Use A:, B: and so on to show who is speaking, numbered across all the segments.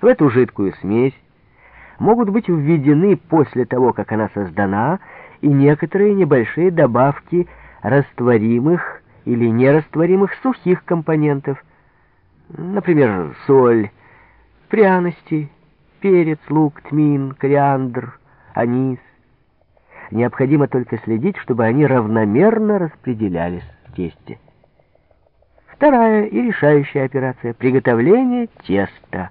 A: В эту жидкую смесь могут быть введены после того, как она создана, и некоторые небольшие добавки растворимых или нерастворимых сухих компонентов, например, соль, пряности, перец, лук, тмин, кориандр, анис. Необходимо только следить, чтобы они равномерно распределялись в тесте. Вторая и решающая операция — приготовление теста.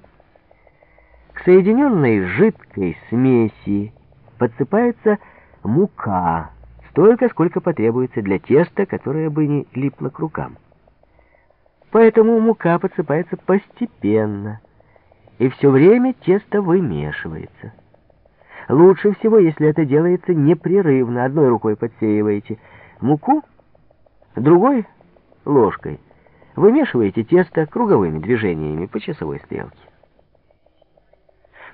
A: К соединенной жидкой смеси подсыпается мука, столько, сколько потребуется для теста, которое бы не липло к рукам. Поэтому мука подсыпается постепенно, и все время тесто вымешивается. Лучше всего, если это делается непрерывно. Одной рукой подсеиваете муку, другой — ложкой. Вымешиваете тесто круговыми движениями по часовой стрелке.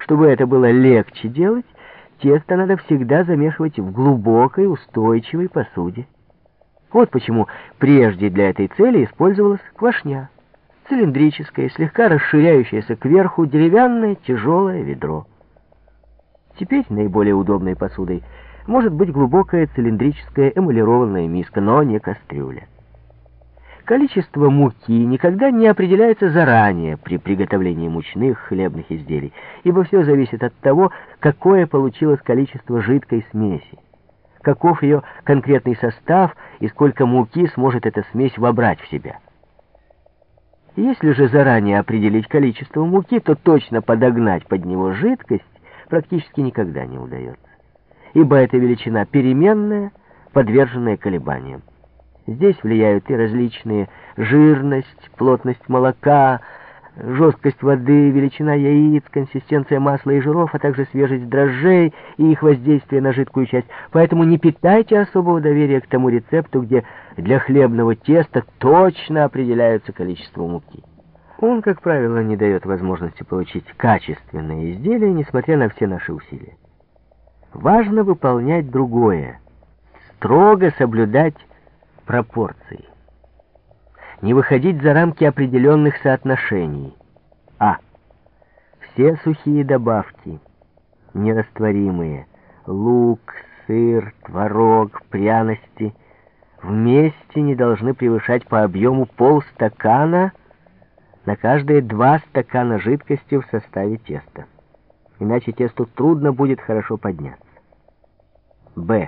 A: Чтобы это было легче делать, тесто надо всегда замешивать в глубокой, устойчивой посуде. Вот почему прежде для этой цели использовалась квашня. Цилиндрическое, слегка расширяющееся кверху деревянное тяжелое ведро. Теперь наиболее удобной посудой может быть глубокая цилиндрическая эмалированная миска, но не кастрюля. Количество муки никогда не определяется заранее при приготовлении мучных хлебных изделий, ибо все зависит от того, какое получилось количество жидкой смеси, каков ее конкретный состав и сколько муки сможет эта смесь вобрать в себя. Если же заранее определить количество муки, то точно подогнать под него жидкость практически никогда не удается, ибо эта величина переменная, подверженная колебаниям. Здесь влияют и различные жирность, плотность молока, жесткость воды, величина яиц, консистенция масла и жиров, а также свежесть дрожжей и их воздействие на жидкую часть. Поэтому не питайте особого доверия к тому рецепту, где для хлебного теста точно определяется количество муки. Он, как правило, не дает возможности получить качественное изделие, несмотря на все наши усилия. Важно выполнять другое, строго соблюдать пропорции. Не выходить за рамки определенных соотношений. А. Все сухие добавки, нерастворимые, лук, сыр, творог, пряности, вместе не должны превышать по объему полстакана на каждые два стакана жидкости в составе теста. Иначе тесту трудно будет хорошо подняться. Б.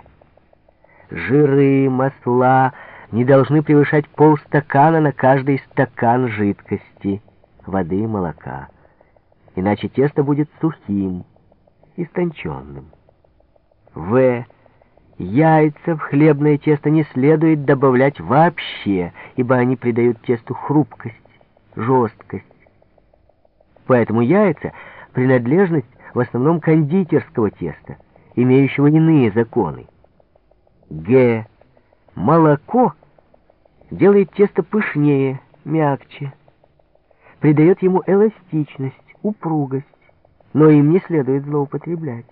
A: Жиры, масла не должны превышать полстакана на каждый стакан жидкости, воды и молока. Иначе тесто будет сухим, истонченным. В. Яйца в хлебное тесто не следует добавлять вообще, ибо они придают тесту хрупкость, жесткость. Поэтому яйца — принадлежность в основном кондитерского теста, имеющего иные законы. Г. Молоко — делает тесто пышнее, мягче, придает ему эластичность, упругость, но им не следует злоупотреблять.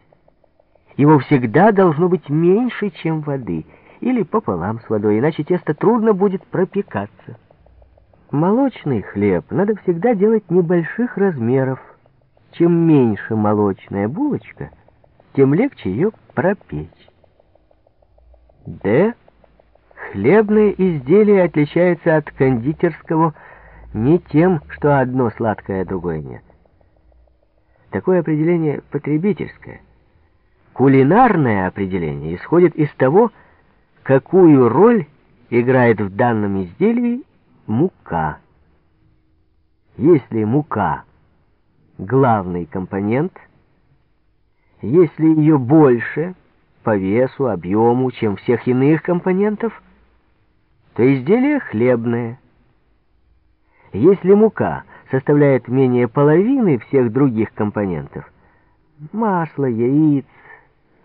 A: Его всегда должно быть меньше, чем воды, или пополам с водой, иначе тесто трудно будет пропекаться. Молочный хлеб надо всегда делать небольших размеров. Чем меньше молочная булочка, тем легче ее пропечь. Д. Хлебное изделие отличается от кондитерского не тем, что одно сладкое, а другое нет. Такое определение потребительское. Кулинарное определение исходит из того, какую роль играет в данном изделии мука. Если мука — главный компонент, если ее больше по весу, объему, чем всех иных компонентов — то изделие хлебное. Если мука составляет менее половины всех других компонентов, масла, яиц,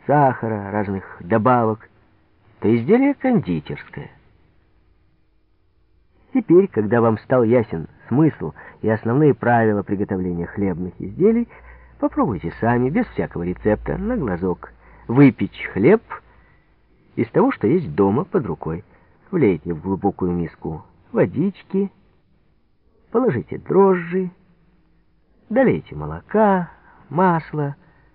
A: сахара, разных добавок, то изделие кондитерское. Теперь, когда вам стал ясен смысл и основные правила приготовления хлебных изделий, попробуйте сами, без всякого рецепта, на глазок, выпечь хлеб из того, что есть дома под рукой. Влейте в глубокую миску водички, положите дрожжи, Долейте молока, масла,